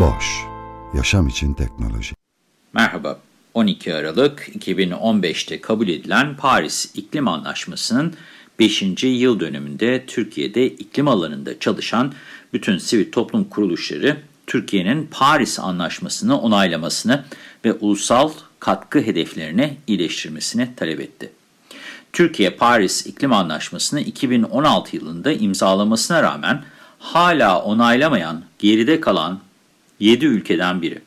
Boş, yaşam için teknoloji. Merhaba, 12 Aralık 2015'te kabul edilen Paris İklim Anlaşması'nın 5. yıl dönümünde Türkiye'de iklim alanında çalışan bütün sivil toplum kuruluşları Türkiye'nin Paris Anlaşması'nı onaylamasını ve ulusal katkı hedeflerini iyileştirmesini talep etti. Türkiye Paris İklim Anlaşması'nı 2016 yılında imzalamasına rağmen hala onaylamayan, geride kalan 7 ülkeden biri.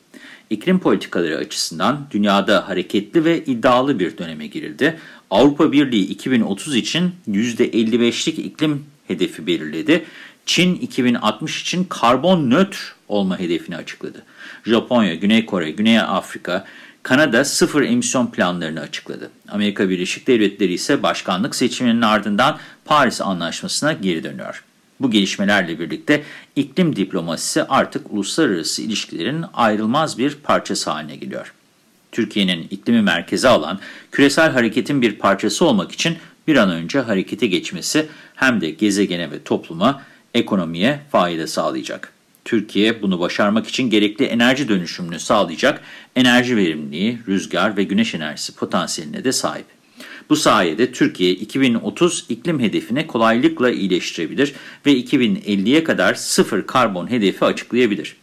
İklim politikaları açısından dünyada hareketli ve iddialı bir döneme girildi. Avrupa Birliği 2030 için %55'lik iklim hedefi belirledi. Çin 2060 için karbon nötr olma hedefini açıkladı. Japonya, Güney Kore, Güney Afrika, Kanada sıfır emisyon planlarını açıkladı. Amerika Birleşik Devletleri ise başkanlık seçiminin ardından Paris Anlaşması'na geri dönüyor. Bu gelişmelerle birlikte iklim diplomasisi artık uluslararası ilişkilerin ayrılmaz bir parçası haline geliyor. Türkiye'nin iklimi merkeze alan küresel hareketin bir parçası olmak için bir an önce harekete geçmesi hem de gezegene ve topluma, ekonomiye fayda sağlayacak. Türkiye bunu başarmak için gerekli enerji dönüşümünü sağlayacak enerji verimliliği, rüzgar ve güneş enerjisi potansiyeline de sahip. Bu sayede Türkiye 2030 iklim hedefine kolaylıkla iyileştirebilir ve 2050'ye kadar sıfır karbon hedefi açıklayabilir.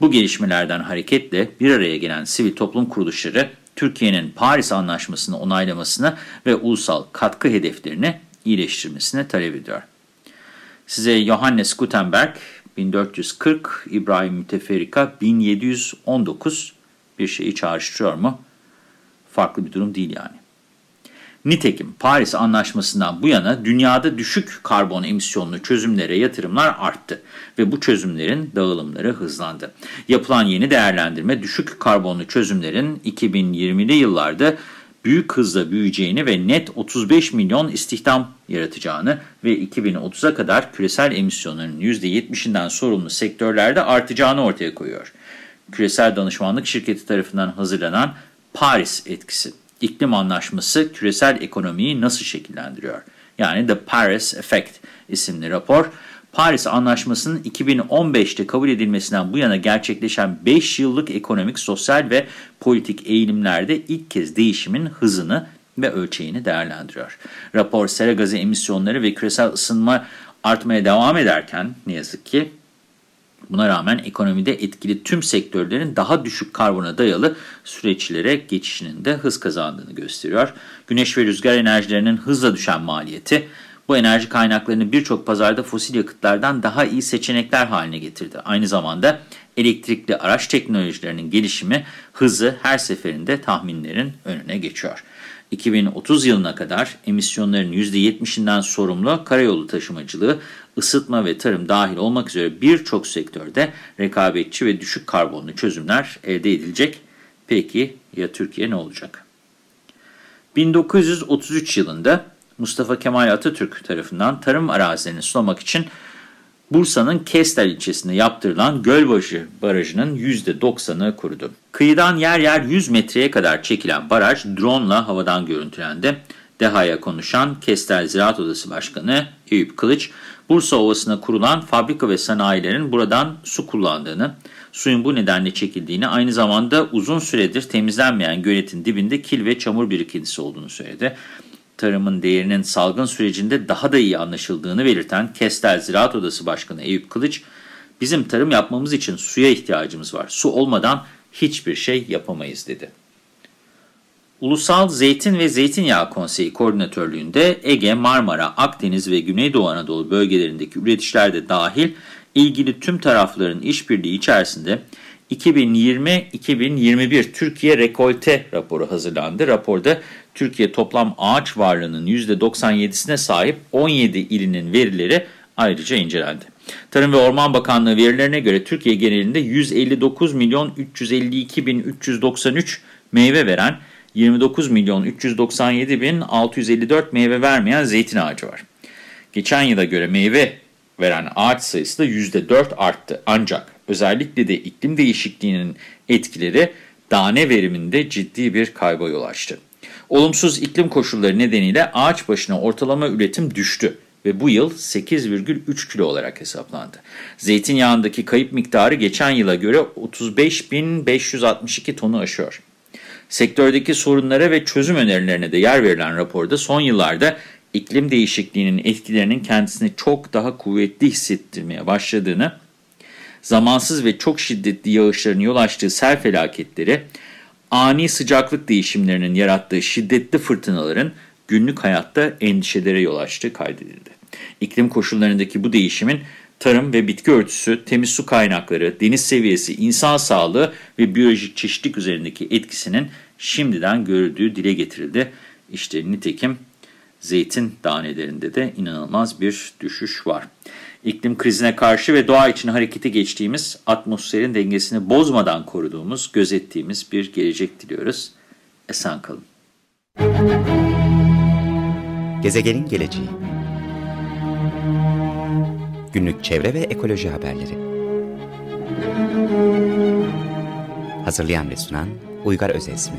Bu gelişmelerden hareketle bir araya gelen sivil toplum kuruluşları Türkiye'nin Paris Anlaşması'nı onaylamasını ve ulusal katkı hedeflerini iyileştirmesine talep ediyor. Size Johannes Gutenberg 1440, İbrahim Müteferrika 1719 bir şeyi çağrıştırıyor mu? Farklı bir durum değil yani. Nitekim Paris Anlaşması'ndan bu yana dünyada düşük karbon emisyonlu çözümlere yatırımlar arttı ve bu çözümlerin dağılımları hızlandı. Yapılan yeni değerlendirme düşük karbonlu çözümlerin 2020'li yıllarda büyük hızla büyüyeceğini ve net 35 milyon istihdam yaratacağını ve 2030'a kadar küresel emisyonların %70'inden sorumlu sektörlerde artacağını ortaya koyuyor. Küresel Danışmanlık Şirketi tarafından hazırlanan Paris etkisi. İklim anlaşması küresel ekonomiyi nasıl şekillendiriyor? Yani The Paris Effect isimli rapor, Paris Anlaşması'nın 2015'te kabul edilmesinden bu yana gerçekleşen 5 yıllık ekonomik, sosyal ve politik eğilimlerde ilk kez değişimin hızını ve ölçeğini değerlendiriyor. Rapor sera gazı emisyonları ve küresel ısınma artmaya devam ederken ne yazık ki Buna rağmen ekonomide etkili tüm sektörlerin daha düşük karbona dayalı süreçlere geçişinin de hız kazandığını gösteriyor. Güneş ve rüzgar enerjilerinin hızla düşen maliyeti, bu enerji kaynaklarını birçok pazarda fosil yakıtlardan daha iyi seçenekler haline getirdi. Aynı zamanda elektrikli araç teknolojilerinin gelişimi hızı her seferinde tahminlerin önüne geçiyor. 2030 yılına kadar emisyonların %70'inden sorumlu karayolu taşımacılığı, ısıtma ve tarım dahil olmak üzere birçok sektörde rekabetçi ve düşük karbonlu çözümler elde edilecek. Peki ya Türkiye ne olacak? 1933 yılında Mustafa Kemal Atatürk tarafından tarım arazilerini sulamak için Bursa'nın Kestel ilçesinde yaptırılan Gölbaşı Barajı'nın %90'ı kurudu. Kıyıdan yer yer 100 metreye kadar çekilen baraj drone ile havadan görüntülendi. DEHA'ya konuşan Kestel Ziraat Odası Başkanı Eyüp Kılıç, Bursa Ovası'na kurulan fabrika ve sanayilerin buradan su kullandığını, suyun bu nedenle çekildiğini, aynı zamanda uzun süredir temizlenmeyen göletin dibinde kil ve çamur birikintisi olduğunu söyledi tarımın değerinin salgın sürecinde daha da iyi anlaşıldığını belirten Kestel Ziraat Odası Başkanı Eyüp Kılıç, bizim tarım yapmamız için suya ihtiyacımız var. Su olmadan hiçbir şey yapamayız dedi. Ulusal Zeytin ve Zeytinyağı Konseyi Koordinatörlüğünde Ege, Marmara, Akdeniz ve Güneydoğu Anadolu bölgelerindeki üreticiler de dahil ilgili tüm tarafların işbirliği içerisinde 2020-2021 Türkiye Rekolte raporu hazırlandı. Raporda Türkiye toplam ağaç varlığının %97'sine sahip 17 ilinin verileri ayrıca incelendi. Tarım ve Orman Bakanlığı verilerine göre Türkiye genelinde 159 milyon 352 bin 393 meyve veren 29 milyon 397 bin 654 meyve vermeyen zeytin ağacı var. Geçen yıla göre meyve veren ağaç sayısı da %4 arttı. Ancak özellikle de iklim değişikliğinin etkileri tane veriminde ciddi bir kayba yol açtı. Olumsuz iklim koşulları nedeniyle ağaç başına ortalama üretim düştü ve bu yıl 8,3 kilo olarak hesaplandı. Zeytinyağındaki kayıp miktarı geçen yıla göre 35.562 tonu aşıyor. Sektördeki sorunlara ve çözüm önerilerine de yer verilen raporda son yıllarda iklim değişikliğinin etkilerinin kendisini çok daha kuvvetli hissettirmeye başladığını, zamansız ve çok şiddetli yağışların yol açtığı sel felaketleri, ani sıcaklık değişimlerinin yarattığı şiddetli fırtınaların günlük hayatta endişelere yol açtığı kaydedildi. İklim koşullarındaki bu değişimin tarım ve bitki örtüsü, temiz su kaynakları, deniz seviyesi, insan sağlığı ve biyolojik çeşitlilik üzerindeki etkisinin şimdiden görüldüğü dile getirildi. İşte nitekim zeytin tanelerinde de inanılmaz bir düşüş var. İklim krizine karşı ve doğa için harekete geçtiğimiz, atmosferin dengesini bozmadan koruduğumuz, gözettiğimiz bir gelecek diliyoruz. Esen kalın. Gezegenin geleceği Günlük çevre ve ekoloji haberleri Hazırlayan ve sunan Uygar Özesmi